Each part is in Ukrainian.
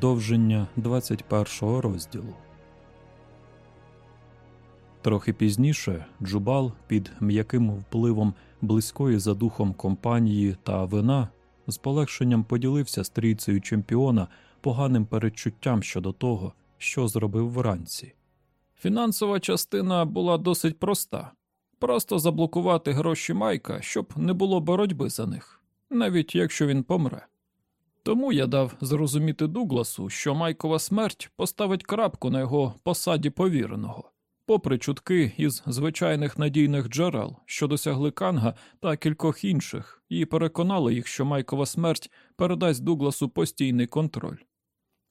Продовження 21 розділу. Трохи пізніше Джубал під м'яким впливом близької за духом компанії та вина з полегшенням поділився з трійцею чемпіона поганим передчуттям щодо того, що зробив вранці. Фінансова частина була досить проста просто заблокувати гроші Майка, щоб не було боротьби за них, навіть якщо він помре. Тому я дав зрозуміти Дугласу, що Майкова смерть поставить крапку на його посаді повіреного, попри чутки із звичайних надійних джерел, що досягли Канга та кількох інших, і переконали їх, що Майкова смерть передасть Дугласу постійний контроль.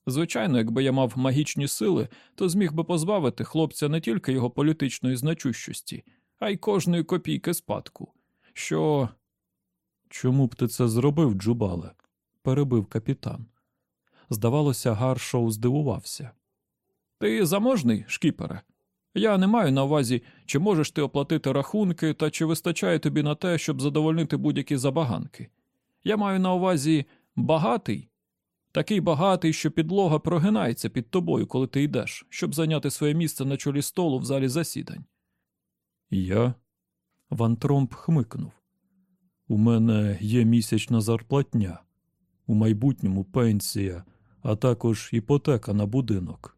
Звичайно, якби я мав магічні сили, то зміг би позбавити хлопця не тільки його політичної значущості, а й кожної копійки спадку. Що. Чому б ти це зробив, Джубале? Перебив капітан. Здавалося, Гаршоу здивувався. Ти заможний, шкіпере? Я не маю на увазі, чи можеш ти оплатити рахунки та чи вистачає тобі на те, щоб задовольнити будь-які забаганки. Я маю на увазі багатий, такий багатий, що підлога прогинається під тобою, коли ти йдеш, щоб зайняти своє місце на чолі столу в залі засідань. Я. Ван Тромп хмикнув. У мене є місячна зарплатня у майбутньому пенсія, а також іпотека на будинок,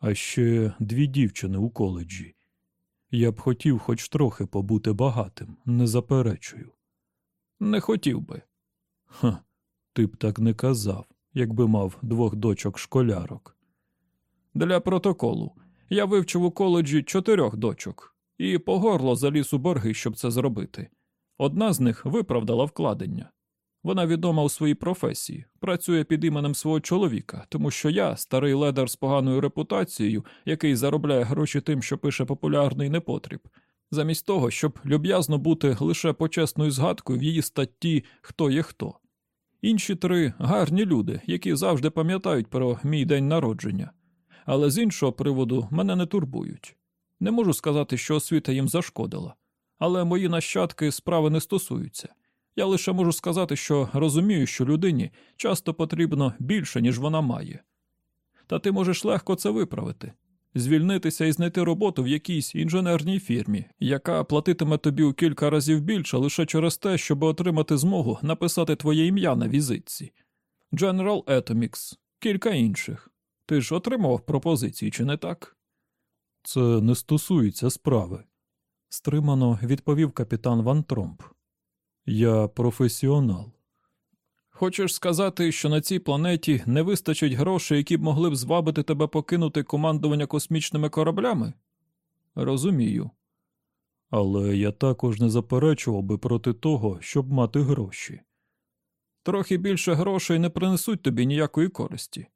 а ще дві дівчини у коледжі. Я б хотів хоч трохи побути багатим, не заперечую. Не хотів би. Ха, ти б так не казав, якби мав двох дочок школярок. Для протоколу я вивчив у коледжі чотирьох дочок і по горло заліз у борги, щоб це зробити. Одна з них виправдала вкладення. Вона відома у своїй професії, працює під іменем свого чоловіка, тому що я, старий ледар з поганою репутацією, який заробляє гроші тим, що пише популярний непотріб, замість того, щоб люб'язно бути лише почесною згадкою в її статті Хто є хто. Інші три гарні люди, які завжди пам'ятають про мій день народження, але з іншого приводу мене не турбують. Не можу сказати, що освіта їм зашкодила, але мої нащадки справи не стосуються. Я лише можу сказати, що розумію, що людині часто потрібно більше, ніж вона має. Та ти можеш легко це виправити, звільнитися і знайти роботу в якійсь інженерній фірмі, яка платитиме тобі у кілька разів більше лише через те, щоб отримати змогу написати твоє ім'я на візитці. General Atomics, кілька інших. Ти ж отримував пропозиції, чи не так? Це не стосується справи, стримано відповів капітан Ван Тромп. Я професіонал. Хочеш сказати, що на цій планеті не вистачить грошей, які б могли б звабити тебе покинути командування космічними кораблями? Розумію. Але я також не заперечував би проти того, щоб мати гроші. Трохи більше грошей не принесуть тобі ніякої користі,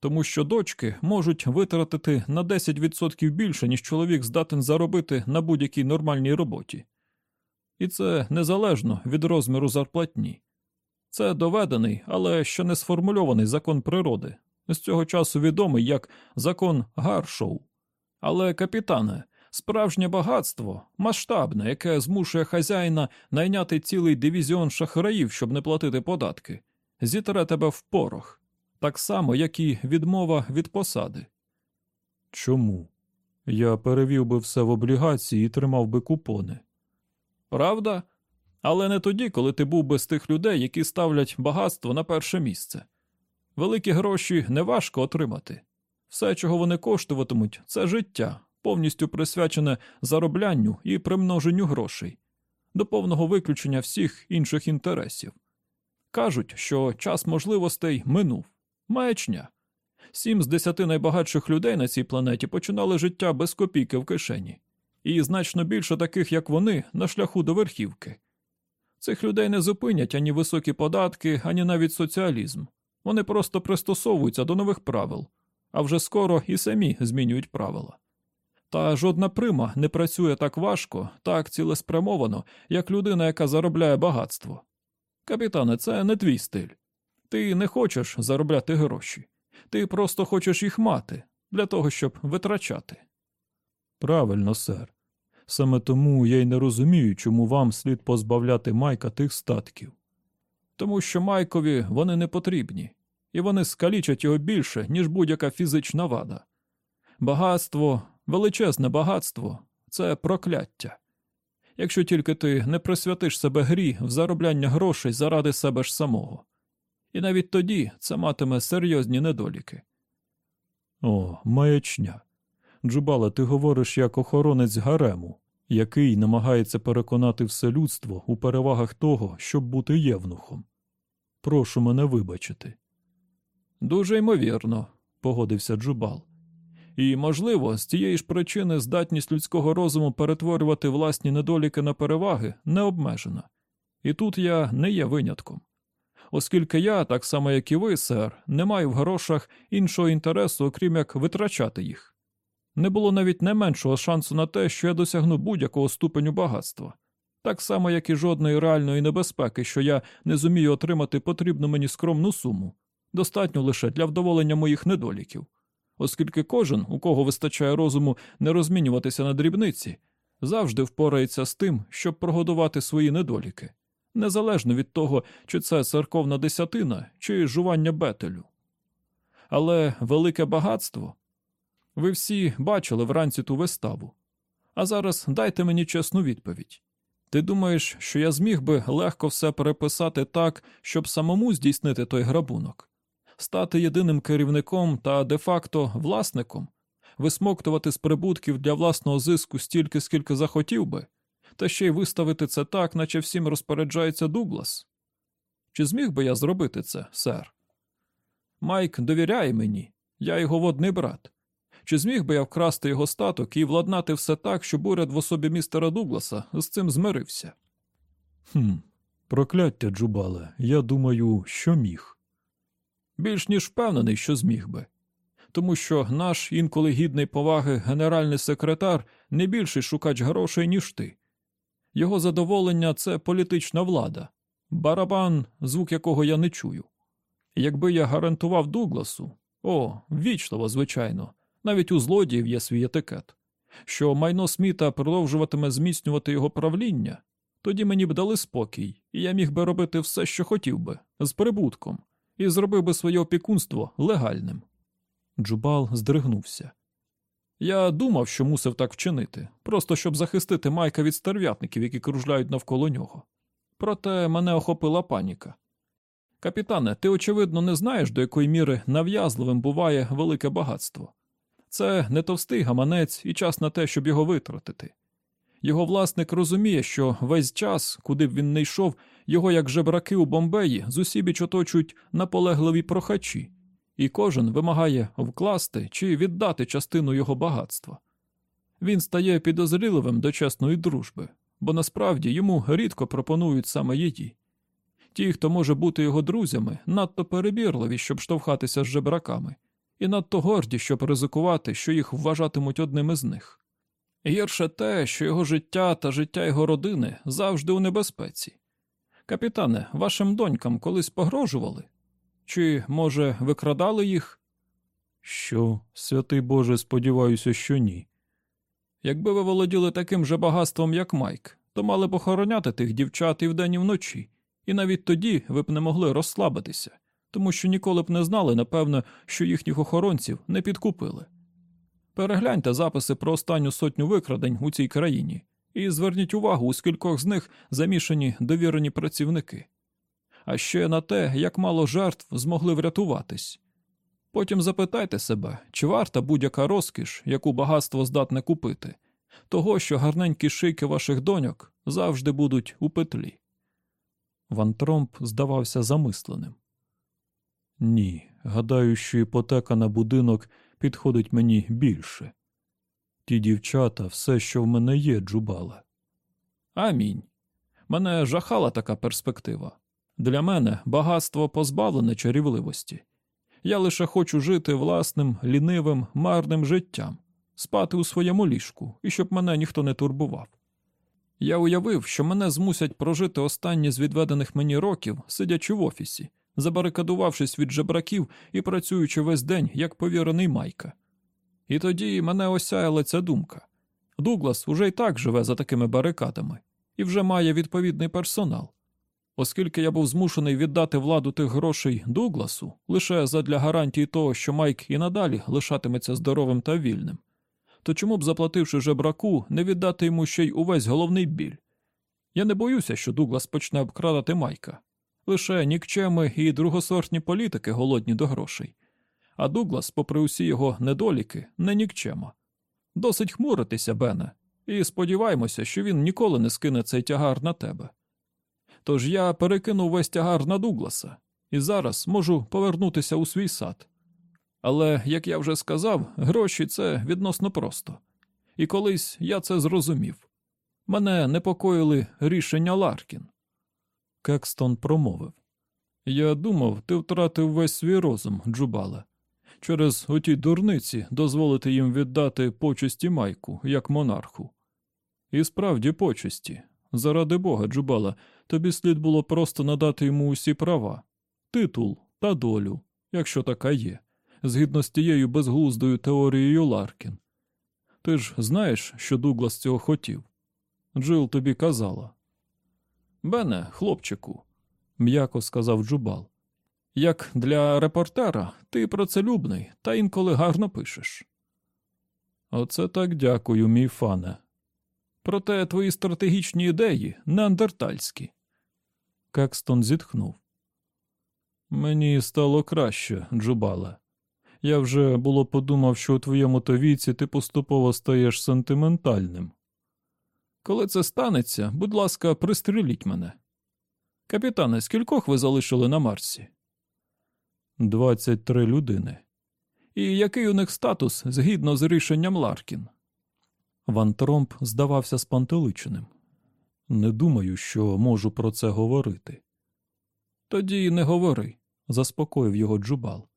тому що дочки можуть витратити на 10% більше, ніж чоловік здатен заробити на будь-якій нормальній роботі. І це незалежно від розміру зарплатні. Це доведений, але ще не сформульований закон природи. З цього часу відомий як закон Гаршоу. Але, капітане, справжнє багатство масштабне, яке змушує хазяїна найняти цілий дивізіон шахраїв, щоб не платити податки, зітре тебе в порох, так само, як і відмова від посади. Чому? Я перевів би все в облігації і тримав би купони. Правда? Але не тоді, коли ти був би з тих людей, які ставлять багатство на перше місце. Великі гроші неважко отримати. Все, чого вони коштуватимуть, це життя, повністю присвячене зароблянню і примноженню грошей, до повного виключення всіх інших інтересів. Кажуть, що час можливостей минув. Маячня. Сім з десяти найбагатших людей на цій планеті починали життя без копійки в кишені. І значно більше таких, як вони, на шляху до верхівки. Цих людей не зупинять ані високі податки, ані навіть соціалізм. Вони просто пристосовуються до нових правил, а вже скоро і самі змінюють правила. Та жодна прима не працює так важко, так цілеспрямовано, як людина, яка заробляє багатство. Капітане, це не твій стиль. Ти не хочеш заробляти гроші, ти просто хочеш їх мати для того, щоб витрачати. Правильно, сер. Саме тому я й не розумію, чому вам слід позбавляти Майка тих статків. Тому що Майкові вони не потрібні, і вони скалічать його більше, ніж будь-яка фізична вада. Багатство, величезне багатство це прокляття. Якщо тільки ти не присвятиш себе грі в заробляння грошей заради себе ж самого. І навіть тоді це матиме серйозні недоліки. О, маячня. Джубала, ти говориш як охоронець гарему, який намагається переконати все людство у перевагах того, щоб бути євнухом. Прошу мене вибачити. Дуже ймовірно, погодився Джубал. І, можливо, з тієї ж причини здатність людського розуму перетворювати власні недоліки на переваги не обмежена. І тут я не є винятком. Оскільки я, так само як і ви, сер, не маю в грошах іншого інтересу, окрім як витрачати їх. Не було навіть не меншого шансу на те, що я досягну будь-якого ступеню багатства, так само, як і жодної реальної небезпеки, що я не зумію отримати потрібну мені скромну суму, достатньо лише для вдоволення моїх недоліків, оскільки кожен, у кого вистачає розуму не розмінюватися на дрібниці, завжди впорається з тим, щоб прогодувати свої недоліки, незалежно від того, чи це церковна десятина, чи жування бетелю. Але велике багатство. Ви всі бачили вранці ту виставу. А зараз дайте мені чесну відповідь. Ти думаєш, що я зміг би легко все переписати так, щоб самому здійснити той грабунок, стати єдиним керівником та де-факто власником, висмоктувати з прибутків для власного зиску стільки, скільки захотів би, та ще й виставити це так, наче всім розпоряджається Дуглас? Чи зміг би я зробити це, сер? Майк довіряє мені, я його водний брат. Чи зміг би я вкрасти його статок і владнати все так, щоб уряд в особі містера Дугласа з цим змирився? Хм, прокляття, Джубале, я думаю, що міг. Більш ніж впевнений, що зміг би. Тому що наш інколи гідний поваги генеральний секретар не більший шукач грошей, ніж ти. Його задоволення це політична влада, барабан, звук якого я не чую. Якби я гарантував Дугласу, о, ввічливо, звичайно, навіть у злодіїв є свій етикет, що майно Сміта продовжуватиме зміцнювати його правління, тоді мені б дали спокій, і я міг би робити все, що хотів би, з прибутком, і зробив би своє опікунство легальним. Джубал здригнувся. Я думав, що мусив так вчинити, просто щоб захистити Майка від стерв'ятників, які кружляють навколо нього. Проте мене охопила паніка. Капітане, ти, очевидно, не знаєш, до якої міри нав'язливим буває велике багатство. Це не товстий гаманець і час на те, щоб його витратити. Його власник розуміє, що весь час, куди б він не йшов, його, як жебраки у Бомбеї, з усібіч оточують наполегливі прохачі, і кожен вимагає вкласти чи віддати частину його багатства. Він стає підозріливим до чесної дружби, бо насправді йому рідко пропонують саме її. Ті, хто може бути його друзями, надто перебірливі, щоб штовхатися з жебраками і надто горді, щоб ризикувати, що їх вважатимуть одним із них. Гірше те, що його життя та життя його родини завжди у небезпеці. Капітане, вашим донькам колись погрожували? Чи, може, викрадали їх? Що, святий Боже, сподіваюся, що ні. Якби ви володіли таким же багатством, як Майк, то мали б охороняти тих дівчат і вдень і вночі, і навіть тоді ви б не могли розслабитися тому що ніколи б не знали, напевно, що їхніх охоронців не підкупили. Перегляньте записи про останню сотню викрадень у цій країні і зверніть увагу, у скількох з них замішані довірені працівники, а ще на те, як мало жертв змогли врятуватись. Потім запитайте себе, чи варта будь-яка розкіш, яку багатство здатне купити, того, що гарненькі шийки ваших доньок завжди будуть у петлі. Ван Тромп здавався замисленим. Ні, гадаю, що іпотека на будинок підходить мені більше. Ті дівчата, все, що в мене є, Джубале. Амінь. Мене жахала така перспектива. Для мене багатство позбавлене чарівливості. Я лише хочу жити власним, лінивим, марним життям, спати у своєму ліжку і щоб мене ніхто не турбував. Я уявив, що мене змусять прожити останні з відведених мені років, сидячи в офісі, забарикадувавшись від жебраків і працюючи весь день як повірений майка. І тоді мене осяяла ця думка. Дуглас уже й так живе за такими барикадами і вже має відповідний персонал. Оскільки я був змушений віддати владу тих грошей Дугласу лише задля гарантії того, що Майк і надалі лишатиметься здоровим та вільним, то чому б, заплативши жебраку, не віддати йому ще й увесь головний біль? Я не боюся, що Дуглас почне обкрадати Майка. Лише нікчеми і другосортні політики голодні до грошей. А Дуглас, попри усі його недоліки, не нікчема. Досить хмуритися, Бене, і сподіваємося, що він ніколи не скине цей тягар на тебе. Тож я перекинув весь тягар на Дугласа і зараз можу повернутися у свій сад. Але, як я вже сказав, гроші це відносно просто. І колись я це зрозумів. Мене непокоїли рішення Ларкін. Кекстон промовив Я думав, ти втратив весь свій розум, Джубале. Через оті дурниці дозволити їм віддати почесті майку, як монарху. І справді почесті. Заради Бога, Джубала, тобі слід було просто надати йому усі права, титул та долю, якщо така є, згідно з тією безглуздою теорією Ларкін. Ти ж знаєш, що Дуглас цього хотів. Джил тобі казала. Бене, хлопчику, м'яко сказав Джубал. Як для репортера, ти працелюбний та інколи гарно пишеш. Оце так дякую, мій фане. Проте твої стратегічні ідеї неандертальські. Кекстон зітхнув. Мені стало краще, Джубале. Я вже було подумав, що у твоєму то віці ти поступово стаєш сентиментальним. Коли це станеться, будь ласка, пристреліть мене. Капітане, скількох ви залишили на Марсі? Двадцять три людини. І який у них статус згідно з рішенням Ларкін? Ван Тромп здавався спантеличеним. Не думаю, що можу про це говорити. Тоді не говори, заспокоїв його Джубал.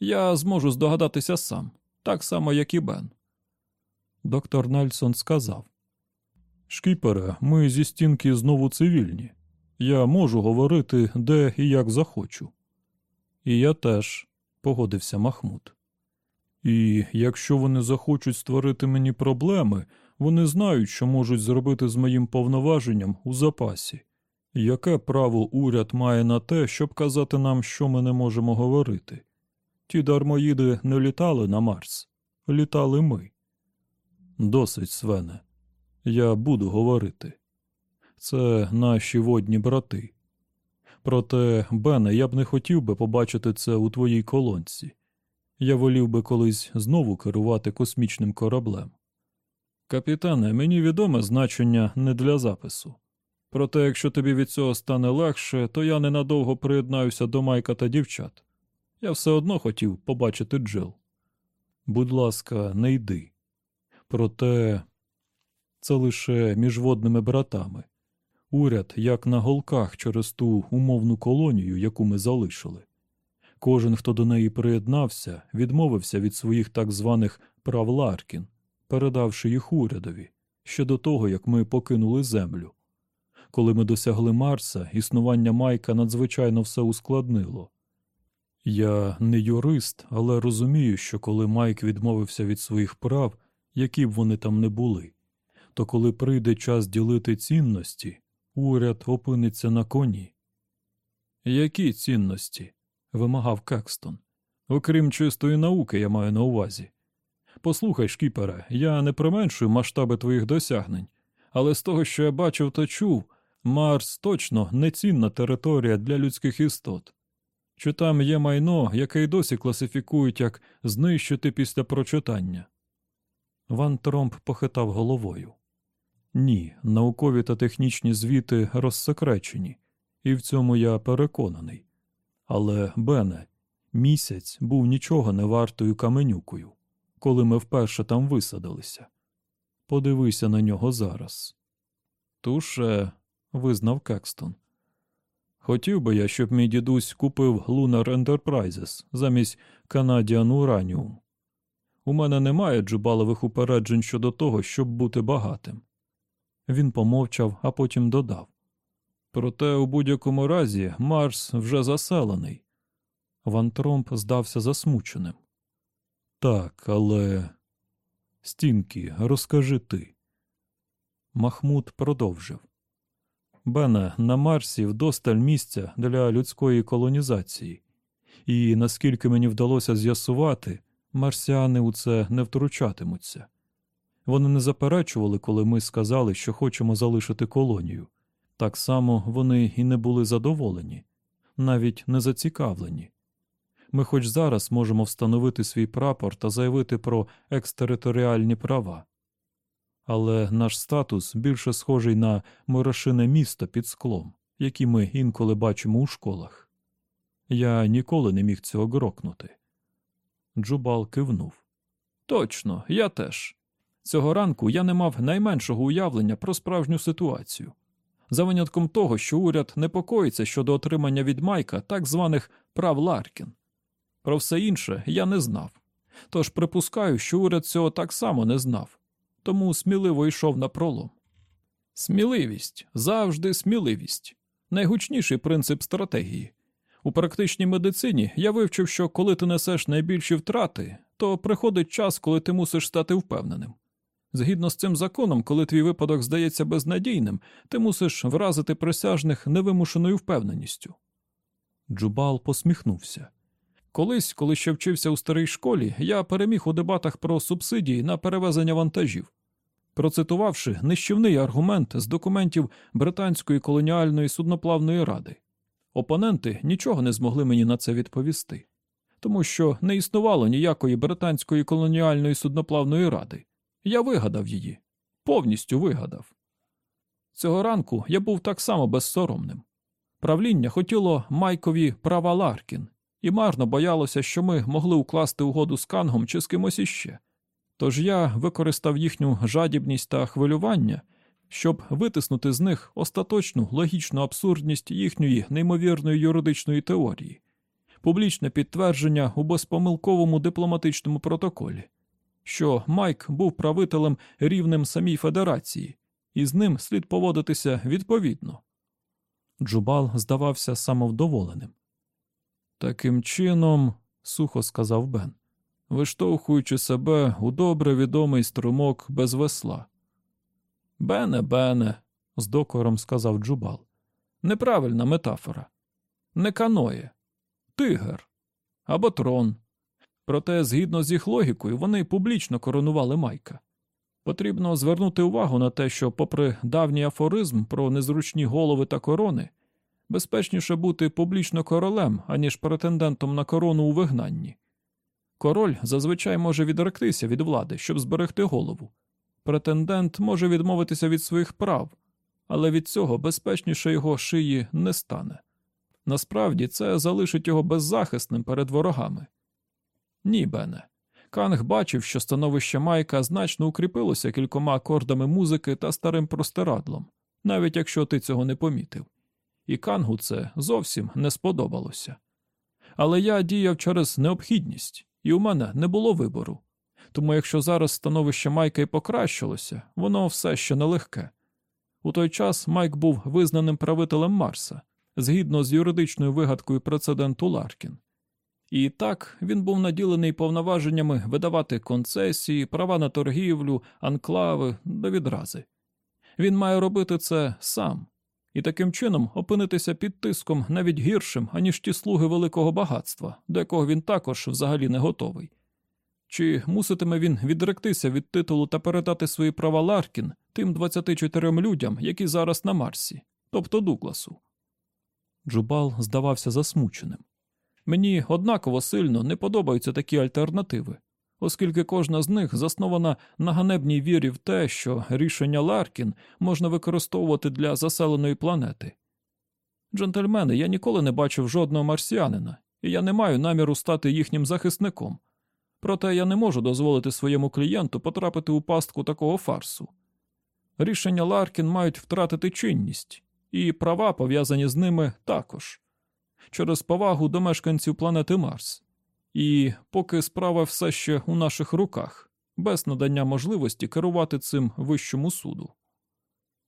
Я зможу здогадатися сам, так само, як і Бен. Доктор Нельсон сказав Шкіпере, ми зі стінки знову цивільні. Я можу говорити де і як захочу. І я теж, погодився Махмуд. І якщо вони захочуть створити мені проблеми, вони знають, що можуть зробити з моїм повноваженням у запасі. Яке право уряд має на те, щоб казати нам, що ми не можемо говорити? Ті дармоїди не літали на Марс, літали ми. Досить, Свене. Я буду говорити. Це наші водні брати. Проте, Бене, я б не хотів би побачити це у твоїй колонці. Я волів би колись знову керувати космічним кораблем. Капітане, мені відоме значення не для запису. Проте, якщо тобі від цього стане легше, то я ненадовго приєднаюся до майка та дівчат. Я все одно хотів побачити Джил. Будь ласка, не йди. Проте це лише між водними братами. Уряд як на голках через ту умовну колонію, яку ми залишили. Кожен, хто до неї приєднався, відмовився від своїх так званих прав Ларкін, передавши їх урядові ще до того, як ми покинули землю. Коли ми досягли Марса, існування Майка надзвичайно все ускладнило. Я не юрист, але розумію, що коли Майк відмовився від своїх прав, які б вони там не були, то коли прийде час ділити цінності, уряд опиниться на коні. Які цінності? вимагав Кекстон. Окрім чистої науки, я маю на увазі. Послухай, шкіпере, я не применшую масштаби твоїх досягнень, але з того, що я бачив та чув, Марс точно нецінна територія для людських істот. Чи там є майно, яке й досі класифікують як знищити після прочитання? Ван Тромп похитав головою. Ні, наукові та технічні звіти розсекречені, і в цьому я переконаний. Але, Бене, місяць був нічого не вартою каменюкою, коли ми вперше там висадилися. Подивися на нього зараз. Туше, визнав Кекстон. Хотів би я, щоб мій дідусь купив Lunar Enterprises замість Canadian Uranium. У мене немає джубалових упереджень щодо того, щоб бути багатим. Він помовчав, а потім додав. Проте у будь-якому разі Марс вже заселений. Ван Тромп здався засмученим. Так, але. Стінкі, розкажи ти. Махмуд продовжив. Бене, на Марсі вдосталь місця для людської колонізації, і наскільки мені вдалося з'ясувати, марсіани у це не втручатимуться. Вони не заперечували, коли ми сказали, що хочемо залишити колонію. Так само вони і не були задоволені, навіть не зацікавлені. Ми хоч зараз можемо встановити свій прапор та заявити про екстериторіальні права. Але наш статус більше схожий на морошине місто під склом, які ми інколи бачимо у школах. Я ніколи не міг цього грокнути. Джубал кивнув. Точно, я теж. Цього ранку я не мав найменшого уявлення про справжню ситуацію. За винятком того, що уряд непокоїться щодо отримання від Майка так званих прав Ларкін. Про все інше я не знав. Тож припускаю, що уряд цього так само не знав, тому сміливо йшов на пролом. Сміливість завжди сміливість найгучніший принцип стратегії. У практичній медицині я вивчив, що коли ти несеш найбільші втрати, то приходить час, коли ти мусиш стати впевненим. Згідно з цим законом, коли твій випадок здається безнадійним, ти мусиш вразити присяжних невимушеною впевненістю. Джубал посміхнувся. Колись, коли ще вчився у старій школі, я переміг у дебатах про субсидії на перевезення вантажів, процитувавши нищівний аргумент з документів Британської колоніальної судноплавної ради. Опоненти нічого не змогли мені на це відповісти, тому що не існувало ніякої британської колоніальної судноплавної ради. Я вигадав її, повністю вигадав. Цього ранку я був так само безсоромним. Правління хотіло Майкові права Ларкін, і марно боялося, що ми могли укласти угоду з Кангом чи з кимось іще. Тож я використав їхню жадібність та хвилювання, щоб витиснути з них остаточну логічну абсурдність їхньої неймовірної юридичної теорії, публічне підтвердження у безпомилковому дипломатичному протоколі, що Майк був правителем рівнем самій Федерації, і з ним слід поводитися відповідно. Джубал здавався самовдоволеним. Таким чином, сухо сказав Бен, виштовхуючи себе у добре відомий струмок без весла. Бене, Бене, з докором сказав Джубал. Неправильна метафора. Не каноє, тигр або трон. Проте, згідно з їх логікою, вони публічно коронували Майка. Потрібно звернути увагу на те, що, попри давній афоризм про незручні голови та корони, безпечніше бути публічно королем, аніж претендентом на корону у вигнанні. Король зазвичай може відректися від влади, щоб зберегти голову. Претендент може відмовитися від своїх прав, але від цього безпечніше його шиї не стане. Насправді це залишить його беззахисним перед ворогами. Ні, Бене. Канг бачив, що становище Майка значно укріпилося кількома акордами музики та старим простирадлом, навіть якщо ти цього не помітив. І Кангу це зовсім не сподобалося. Але я діяв через необхідність, і у мене не було вибору. Тому якщо зараз становище Майка і покращилося, воно все ще нелегке. У той час Майк був визнаним правителем Марса згідно з юридичною вигадкою прецеденту Ларкін. І так він був наділений повноваженнями видавати концесії, права на торгівлю, анклави до відрази. Він має робити це сам і таким чином опинитися під тиском навіть гіршим, аніж ті слуги великого багатства, до якого він також взагалі не готовий. Чи муситиме він відректися від титулу та передати свої права Ларкін тим 24 людям, які зараз на Марсі, тобто Дугласу? Джубал здавався засмученим. Мені однаково сильно не подобаються такі альтернативи, оскільки кожна з них заснована на ганебній вірі в те, що рішення Ларкін можна використовувати для заселеної планети. Джентльмени, я ніколи не бачив жодного марсіанина, і я не маю наміру стати їхнім захисником. Проте я не можу дозволити своєму клієнту потрапити у пастку такого фарсу. Рішення Ларкін мають втратити чинність, і права, пов'язані з ними, також через повагу до мешканців планети Марс. І поки справа все ще у наших руках, без надання можливості керувати цим вищому суду.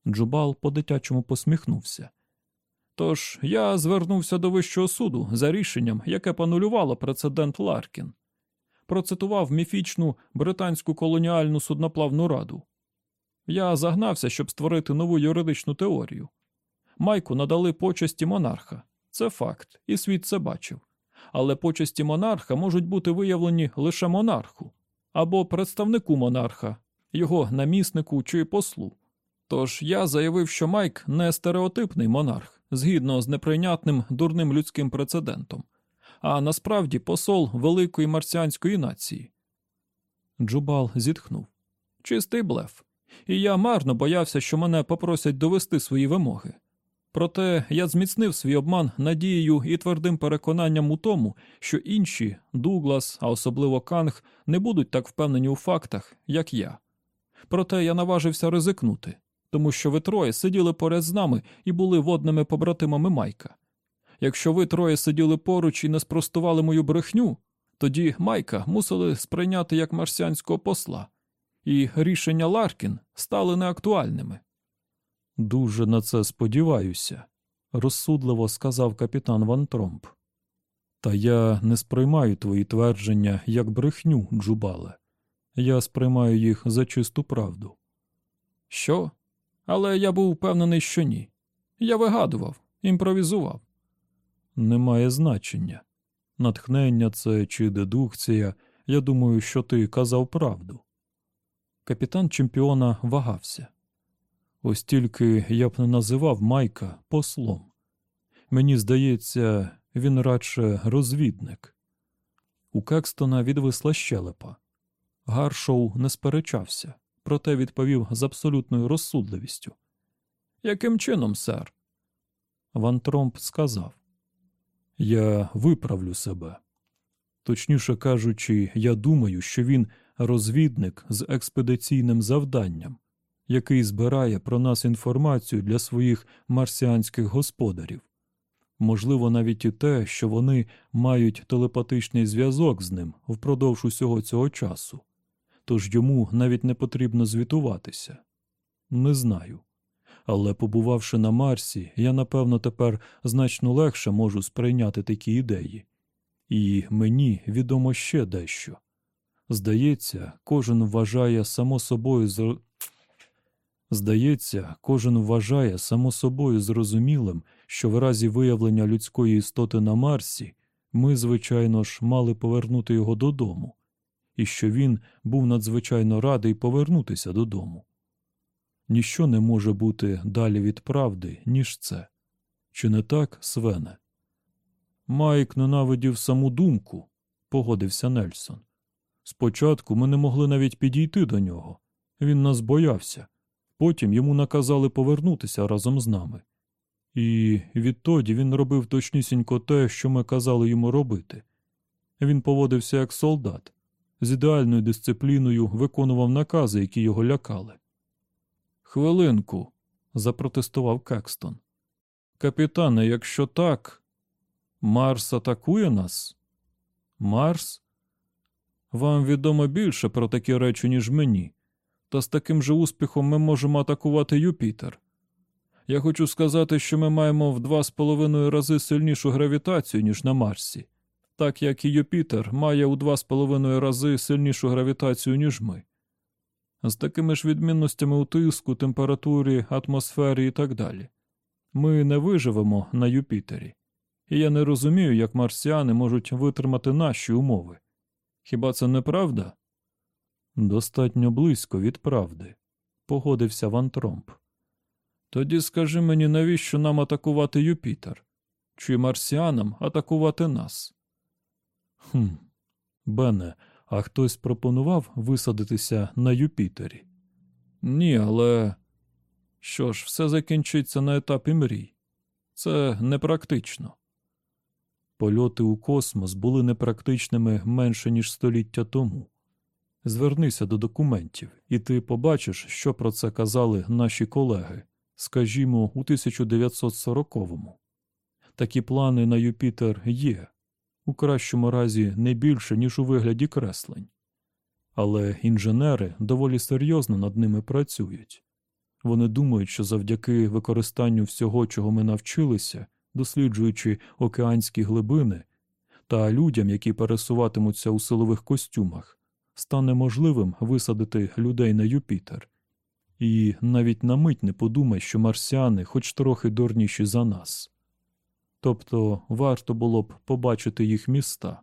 Джубал по дитячому посміхнувся. Тож я звернувся до Вищого суду за рішенням, яке понулювало прецедент Ларкін, процитував міфічну британську колоніальну судноплавну раду. Я загнався, щоб створити нову юридичну теорію. Майку надали почесті монарха. Це факт, і світ це бачив. Але почесті монарха можуть бути виявлені лише монарху або представнику монарха, його наміснику чи послу. Тож я заявив, що Майк не стереотипний монарх, згідно з неприйнятним дурним людським прецедентом, а насправді посол великої марсіанської нації. Джубал зітхнув. Чистий блеф. І я марно боявся, що мене попросять довести свої вимоги. Проте я зміцнив свій обман надією і твердим переконанням у тому, що інші, Дуглас, а особливо Канг, не будуть так впевнені у фактах, як я. Проте я наважився ризикнути, тому що ви троє сиділи поряд з нами і були водними побратимами Майка. Якщо ви троє сиділи поруч і не спростували мою брехню, тоді Майка мусили сприйняти як марсіанського посла, і рішення Ларкін стали неактуальними. Дуже на це сподіваюся, розсудливо сказав капітан Ван Тромп. Та я не сприймаю твої твердження як брехню, Джубале. Я сприймаю їх за чисту правду. Що? Але я був впевнений, що ні. Я вигадував, імпровізував. Немає значення. Натхнення це чи дедукція. Я думаю, що ти казав правду. Капітан чемпіона вагався. Ось тільки я б не називав Майка послом. Мені здається, він радше розвідник. У Кекстона відвисла щелепа. Гаршоу не сперечався, проте відповів з абсолютною розсудливістю. Яким чином, сер? Ван Тромп сказав: Я виправлю себе. Точніше кажучи, я думаю, що він розвідник з експедиційним завданням який збирає про нас інформацію для своїх марсіанських господарів. Можливо, навіть і те, що вони мають телепатичний зв'язок з ним впродовж усього цього часу, тож йому навіть не потрібно звітуватися. Не знаю. Але, побувавши на Марсі, я напевно тепер значно легше можу сприйняти такі ідеї. І мені відомо ще дещо. Здається, кожен вважає само собою з Здається, кожен вважає само собою зрозумілим, що в разі виявлення людської істоти на Марсі ми, звичайно ж, мали повернути його додому, і що він був надзвичайно радий повернутися додому. Ніщо не може бути далі від правди, ніж це. Чи не так, Свене? Майк ненавидів саму думку, погодився Нельсон. Спочатку ми не могли навіть підійти до нього. Він нас боявся. Потім йому наказали повернутися разом з нами. І відтоді він робив точнісінько те, що ми казали йому робити. Він поводився як солдат, з ідеальною дисципліною виконував накази, які його лякали. Хвилинку, запротестував Кекстон. Капітане, якщо так, Марс атакує нас? Марс? Вам відомо більше про такі речі, ніж мені та з таким же успіхом ми можемо атакувати Юпітер. Я хочу сказати, що ми маємо в два з половиною рази сильнішу гравітацію, ніж на Марсі, так як і Юпітер має у два з половиною рази сильнішу гравітацію, ніж ми. З такими ж відмінностями у тиску, температурі, атмосфері і так далі. Ми не виживемо на Юпітері, і я не розумію, як марсіани можуть витримати наші умови. Хіба це не правда? Достатньо близько від правди, погодився Ван Тромп. Тоді скажи мені, навіщо нам атакувати Юпітер? Чи марсіанам атакувати нас? Хм, Бене, а хтось пропонував висадитися на Юпітері? Ні, але що ж, все закінчиться на етапі мрій. Це непрактично. Польоти у космос були непрактичними менше ніж століття тому. Звернися до документів, і ти побачиш, що про це казали наші колеги, скажімо, у 1940-му. Такі плани на Юпітер є, у кращому разі не більше, ніж у вигляді креслень. Але інженери доволі серйозно над ними працюють. Вони думають, що завдяки використанню всього, чого ми навчилися, досліджуючи океанські глибини, та людям, які пересуватимуться у силових костюмах, стане можливим висадити людей на Юпітер. І навіть на мить не подумай, що марсіани хоч трохи дурніші за нас. Тобто варто було б побачити їх міста.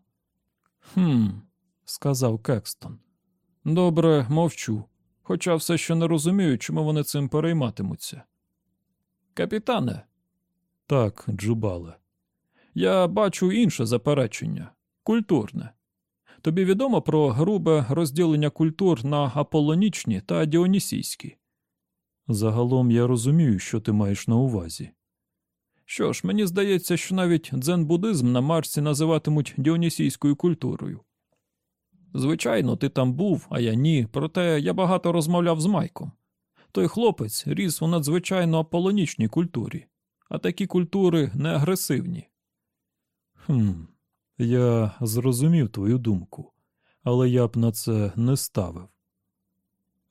Хм, сказав Кекстон. Добре, мовчу, хоча все ще не розумію, чому вони цим перейматимуться. Капітане. Так, Джубале. Я бачу інше заперечення культурне. Тобі відомо про грубе розділення культур на аполонічні та діонісійські? Загалом я розумію, що ти маєш на увазі. Що ж, мені здається, що навіть дзен-буддизм на Марсі називатимуть діонісійською культурою. Звичайно, ти там був, а я ні, проте я багато розмовляв з Майком. Той хлопець ріс у надзвичайно аполонічній культурі, а такі культури не агресивні. Хм, я зрозумів твою думку, але я б на це не ставив.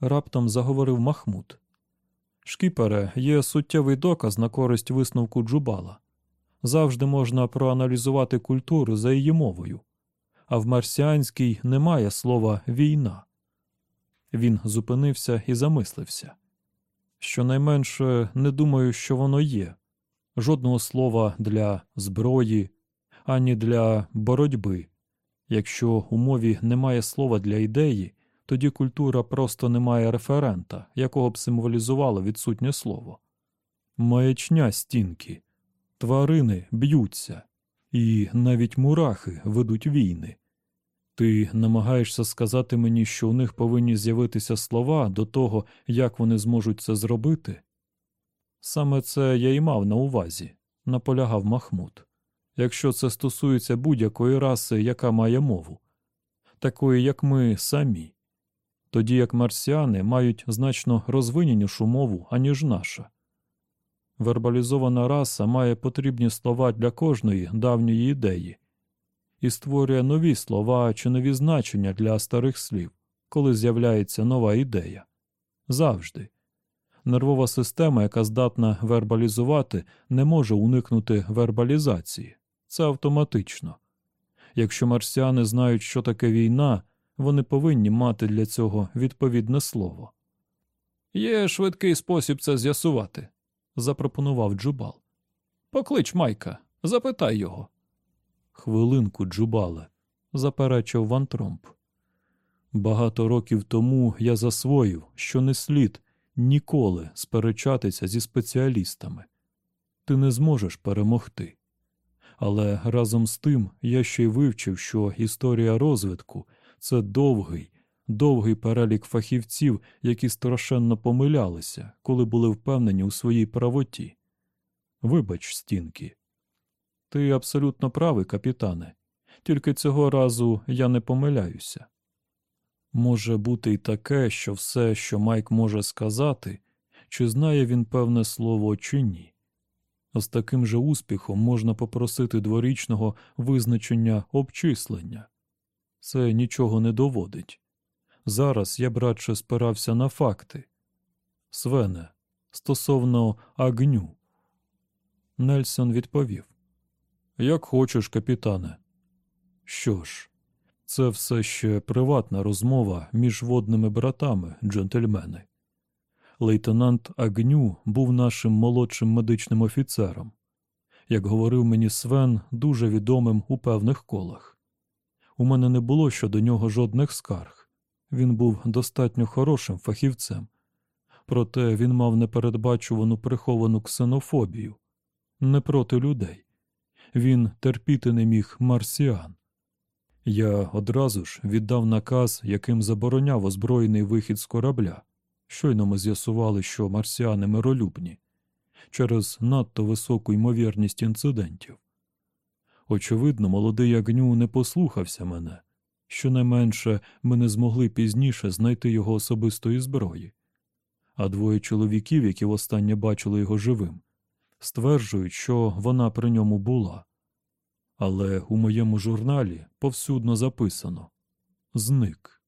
Раптом заговорив Махмуд. Шкіпере, є суттєвий доказ на користь висновку Джубала. Завжди можна проаналізувати культуру за її мовою, а в марсіанській немає слова війна. Він зупинився і замислився. Щонайменше не думаю, що воно є жодного слова для зброї, ані для боротьби. Якщо у мові немає слова для ідеї, тоді культура просто не має референта, якого б символізувало відсутнє слово. Маячня стінки, тварини б'ються, і навіть мурахи ведуть війни. Ти намагаєшся сказати мені, що у них повинні з'явитися слова до того, як вони зможуть це зробити? Саме це я й мав на увазі, наполягав Махмуд. Якщо це стосується будь-якої раси, яка має мову, такої, як ми самі тоді як марсіани мають значно розвиненішу мову, аніж наша. Вербалізована раса має потрібні слова для кожної давньої ідеї і створює нові слова чи нові значення для старих слів, коли з'являється нова ідея. Завжди. Нервова система, яка здатна вербалізувати, не може уникнути вербалізації. Це автоматично. Якщо марсіани знають, що таке війна, вони повинні мати для цього відповідне слово. Є швидкий спосіб це з'ясувати, запропонував Джубал. Поклич Майка, запитай його. Хвилинку, Джубале, заперечив Ван Тромп. Багато років тому я засвоїв, що не слід ніколи сперечатися зі спеціалістами. Ти не зможеш перемогти. Але разом з тим я ще й вивчив, що історія розвитку це довгий, довгий перелік фахівців, які страшенно помилялися, коли були впевнені у своїй правоті. Вибач, стінки. Ти абсолютно правий, капітане, тільки цього разу я не помиляюся. Може бути й таке, що все, що Майк може сказати, чи знає він певне слово, чи ні. З таким же успіхом можна попросити дворічного визначення обчислення. Це нічого не доводить. Зараз я б радше спирався на факти. Свене, стосовно агню. Нельсон відповів Як хочеш, капітане. Що ж, це все ще приватна розмова між водними братами, джентльмени. Лейтенант Агню був нашим молодшим медичним офіцером, як говорив мені Свен, дуже відомим у певних колах. У мене не було щодо нього жодних скарг. Він був достатньо хорошим фахівцем, проте він мав непередбачувану приховану ксенофобію не проти людей. Він терпіти не міг марсіан. Я одразу ж віддав наказ, яким забороняв озброєний вихід з корабля. Щойно ми з'ясували, що марсіани миролюбні через надто високу ймовірність інцидентів. Очевидно, молодий Агню не послухався мене. Щонайменше ми не змогли пізніше знайти його особистої зброї. А двоє чоловіків, які востаннє бачили його живим, стверджують, що вона при ньому була. Але у моєму журналі повсюдно записано зник.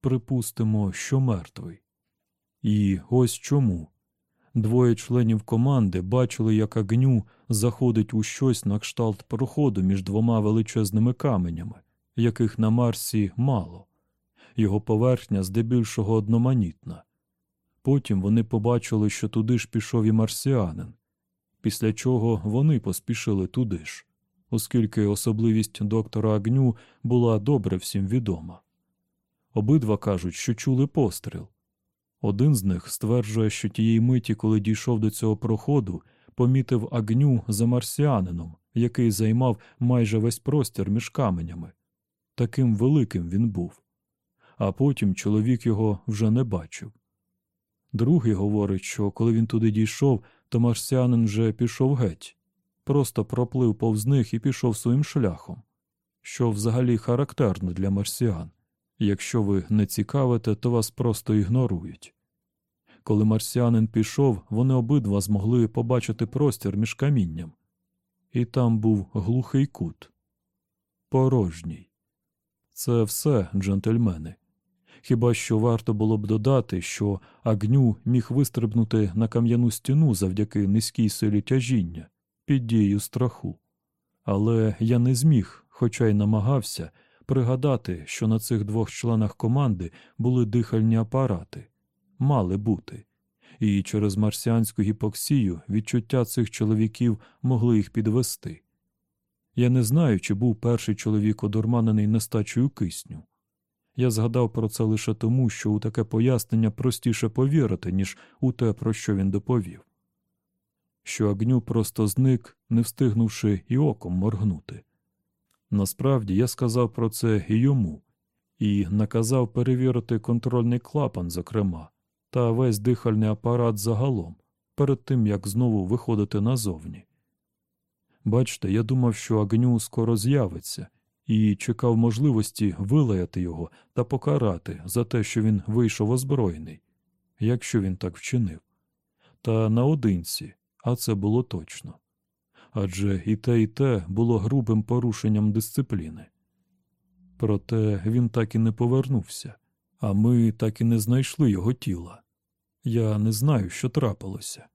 Припустимо, що мертвий. І ось чому. Двоє членів команди бачили, як агню заходить у щось на кшталт проходу між двома величезними каменями, яких на Марсі мало. Його поверхня здебільшого одноманітна. Потім вони побачили, що туди ж пішов і марсіанин, після чого вони поспішили туди ж, оскільки особливість доктора Агню була добре всім відома. Обидва кажуть, що чули постріл. Один з них стверджує, що тієї миті, коли дійшов до цього проходу, помітив агню за марсіанином, який займав майже весь простір між каменями. Таким великим він був. А потім чоловік його вже не бачив. Другий говорить, що коли він туди дійшов, то марсіанин вже пішов геть, просто проплив повз них і пішов своїм шляхом, що взагалі характерно для марсіан. Якщо ви не цікавите, то вас просто ігнорують. Коли марсіанин пішов, вони обидва змогли побачити простір між камінням. І там був глухий кут. Порожній. Це все, джентльмени. Хіба що варто було б додати, що агню міг вистрибнути на кам'яну стіну завдяки низькій силі тяжіння під дією страху. Але я не зміг, хоча й намагався, пригадати, що на цих двох членах команди були дихальні апарати, мали бути, і через марсіанську гіпоксію відчуття цих чоловіків могли їх підвести. Я не знаю, чи був перший чоловік одурманений нестачею кисню. Я згадав про це лише тому, що у таке пояснення простіше повірити, ніж у те, про що він доповів. Що агню просто зник, не встигнувши і оком моргнути. Насправді я сказав про це і йому, і наказав перевірити контрольний клапан, зокрема, та весь дихальний апарат загалом, перед тим як знову виходити назовні. Бачте, я думав, що агню скоро з'явиться, і чекав можливості вилаяти його та покарати за те, що він вийшов озброєний, якщо він так вчинив. Та наодинці, а це було точно адже і те, і те було грубим порушенням дисципліни. Проте він так і не повернувся, а ми так і не знайшли його тіла. Я не знаю, що трапилося,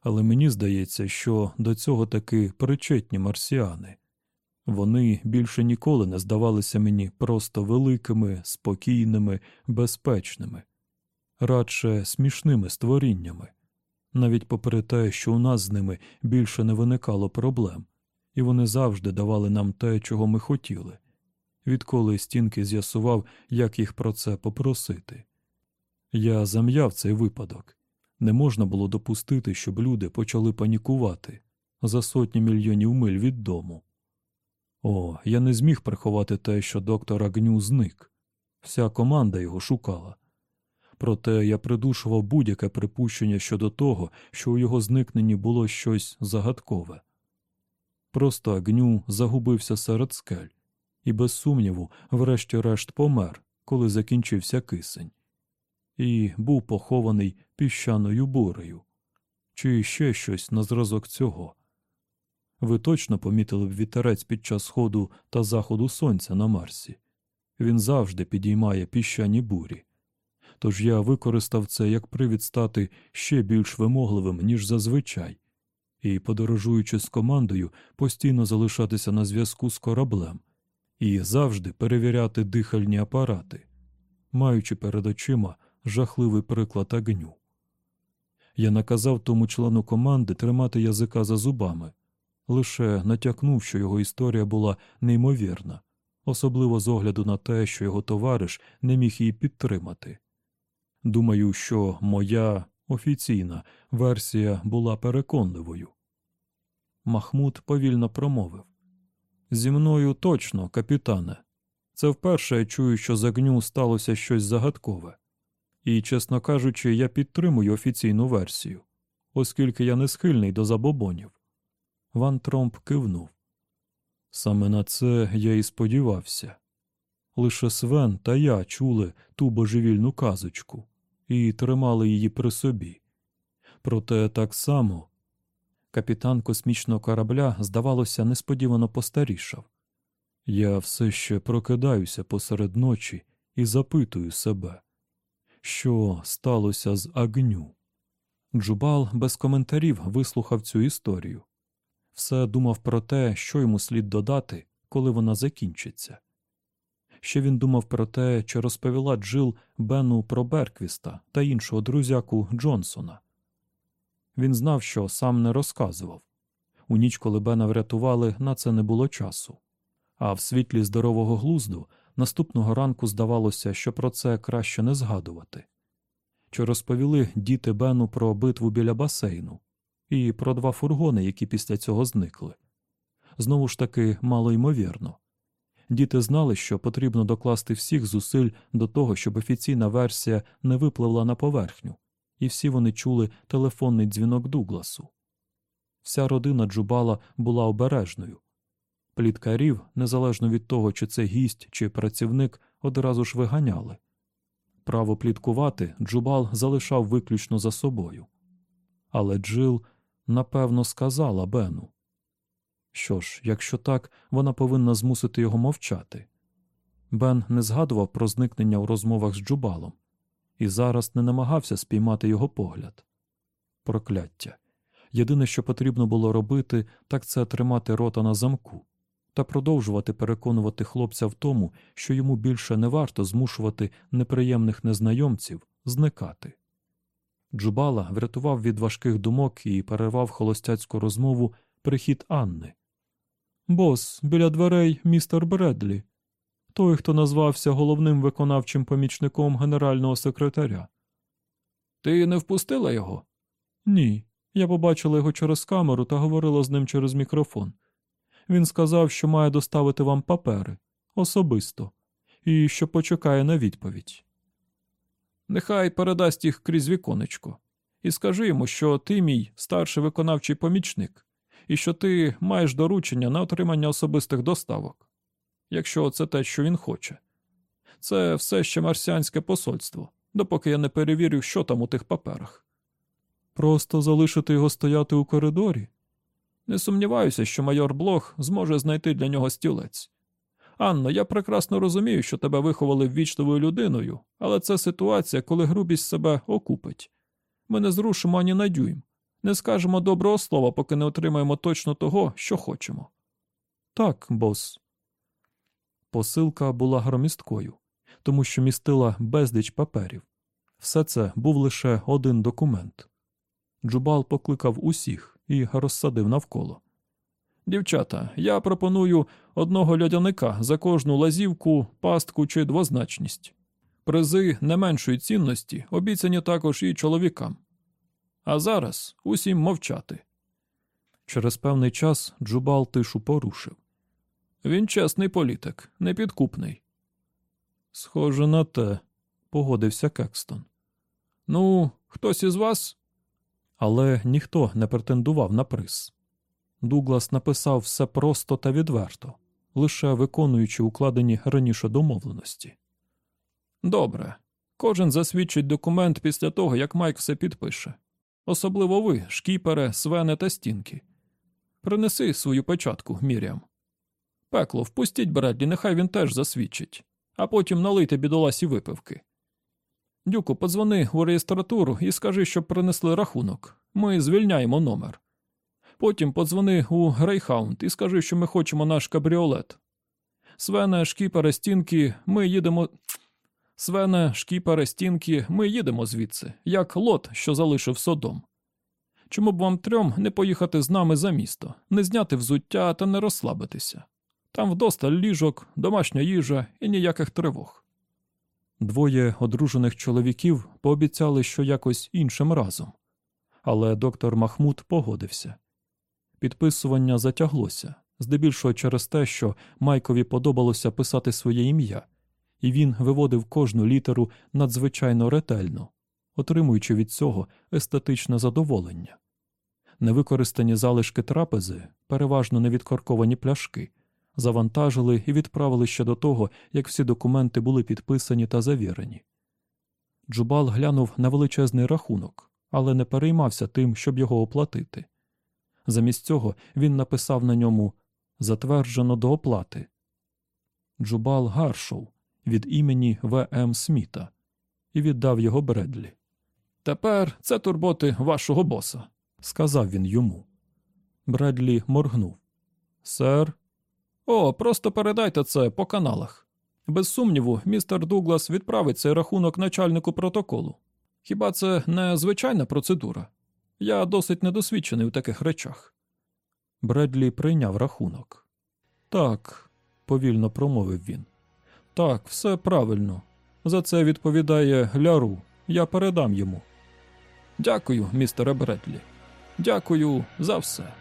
але мені здається, що до цього таки причетні марсіани. Вони більше ніколи не здавалися мені просто великими, спокійними, безпечними, радше смішними створіннями, навіть попри те, що у нас з ними більше не виникало проблем, і вони завжди давали нам те, чого ми хотіли, відколи стінки з'ясував, як їх про це попросити. Я зам'яв цей випадок. Не можна було допустити, щоб люди почали панікувати за сотні мільйонів миль від дому. О, я не зміг приховати те, що доктор Агню зник. Вся команда його шукала. Проте я придушував будь-яке припущення щодо того, що у його зникненні було щось загадкове. Просто Агню загубився серед скель і, без сумніву, врешті-решт помер, коли закінчився кисень, і був похований піщаною бурею, чи ще щось на зразок цього. Ви точно помітили б вітерець під час сходу та заходу сонця на Марсі. Він завжди підіймає піщані бурі. Тож я використав це як привід стати ще більш вимогливим, ніж зазвичай, і, подорожуючи з командою, постійно залишатися на зв'язку з кораблем і завжди перевіряти дихальні апарати, маючи перед очима жахливий приклад огню. Я наказав тому члену команди тримати язика за зубами лише натякнув, що його історія була неймовірна, особливо з огляду на те, що його товариш не міг її підтримати. Думаю, що моя офіційна версія була переконливою. Махмуд повільно промовив Зі мною точно, капітане. Це вперше я чую, що з огню сталося щось загадкове, і, чесно кажучи, я підтримую офіційну версію, оскільки я не схильний до забобонів. Ван Тромп кивнув. Саме на це я і сподівався. Лише Свен та я чули ту божевільну казочку і тримали її при собі. Проте так само капітан космічного корабля, здавалося, несподівано постарішав. Я все ще прокидаюся посеред ночі і запитую себе, що сталося з агню. Джубал без коментарів вислухав цю історію. Все думав про те, що йому слід додати, коли вона закінчиться. Ще він думав про те, чи розповіла Джил Бену про Берквіста та іншого друзяку Джонсона. Він знав, що сам не розказував. У ніч, коли Бена врятували, на це не було часу. А в світлі здорового глузду наступного ранку здавалося, що про це краще не згадувати. Чи розповіли діти Бену про битву біля басейну і про два фургони, які після цього зникли. Знову ж таки, мало ймовірно. Діти знали, що потрібно докласти всіх зусиль до того, щоб офіційна версія не випливла на поверхню, і всі вони чули телефонний дзвінок Дугласу. Вся родина Джубала була обережною. Пліткарів, незалежно від того, чи це гість чи працівник, одразу ж виганяли. Право пліткувати Джубал залишав виключно за собою. Але Джил, напевно, сказала Бену. Що ж, якщо так, вона повинна змусити його мовчати. Бен не згадував про зникнення у розмовах з Джубалом і зараз не намагався спіймати його погляд. Прокляття. Єдине, що потрібно було робити, так це тримати рота на замку та продовжувати переконувати хлопця в тому, що йому більше не варто змушувати неприємних незнайомців зникати. Джубала врятував від важких думок і перервав холостяцьку розмову прихід Анни. Бос, біля дверей містер Бредлі, той, хто назвався головним виконавчим помічником генерального секретаря. Ти не впустила його? Ні. Я побачила його через камеру та говорила з ним через мікрофон. Він сказав, що має доставити вам папери особисто, і що почекає на відповідь. Нехай передасть їх крізь віконечко, і скажи йому, що ти мій старший виконавчий помічник, і що ти маєш доручення на отримання особистих доставок, якщо це те, що він хоче. Це все ще марсіанське посольство, допоки я не перевірю, що там у тих паперах. Просто залишити його стояти у коридорі. Не сумніваюся, що майор Блох зможе знайти для нього стілець. Анно, я прекрасно розумію, що тебе виховали ввічливою людиною, але це ситуація, коли грубість себе окупить. Ми не зрушимо ані на дюйм, не скажемо доброго слова, поки не отримаємо точно того, що хочемо. Так, бос. Посилка була громісткою, тому що містила безліч паперів. Все це був лише один документ. Джубал покликав усіх і розсадив навколо. Дівчата, я пропоную одного льодяника за кожну лазівку, пастку чи двозначність. Призи не меншої цінності обіцяні також і чоловікам. А зараз усім мовчати. Через певний час Джубал тишу порушив. Він чесний політик, непідкупний. Схоже на те, погодився Кекстон. Ну, хтось із вас? Але ніхто не претендував на приз. Дуглас написав все просто та відверто, лише виконуючи укладені раніше домовленості. Добре. Кожен засвідчить документ після того, як Майк все підпише. Особливо ви, шкіпере, свене та стінки. Принеси свою печатку, Мір'ям. Пекло, впустіть Бредлі, нехай він теж засвідчить, а потім налийте бідоласі випивки. Дюку, подзвони у реєстратуру і скажи, щоб принесли рахунок. Ми звільняємо номер. Потім подзвони у Грейхаунд і скажи, що ми хочемо наш кабріолет. Свене, шкіпере, стінки, ми їдемо. Свене, шкіпере, стінки, ми їдемо звідси, як лот, що залишив содом. Чому б вам трьом не поїхати з нами за місто, не зняти взуття та не розслабитися? Там вдосталь ліжок, домашня їжа і ніяких тривог. Двоє одружених чоловіків пообіцяли, що якось іншим разом, але доктор Махмуд погодився. Підписування затяглося, здебільшого через те, що Майкові подобалося писати своє ім'я, і він виводив кожну літеру надзвичайно ретельно, отримуючи від цього естетичне задоволення. Невикористані залишки трапези, переважно невідкорковані пляшки, завантажили і відправили ще до того, як всі документи були підписані та завірені. Джубал глянув на величезний рахунок, але не переймався тим, щоб його оплатити. Замість цього він написав на ньому Затверджено до оплати. Джубал Гаршоу від імені В. М. Сміта і віддав його Бредлі. Тепер це турботи вашого боса, сказав він йому. Бредлі моргнув. Сер. О, просто передайте це по каналах. Без сумніву, містер Дуглас відправить цей рахунок начальнику протоколу. Хіба це не звичайна процедура? Я досить недосвідчений у таких речах. Бредлі прийняв рахунок. Так, повільно промовив він. Так, все правильно. За це відповідає Ляру. Я передам йому. Дякую, містере Бредлі. Дякую за все.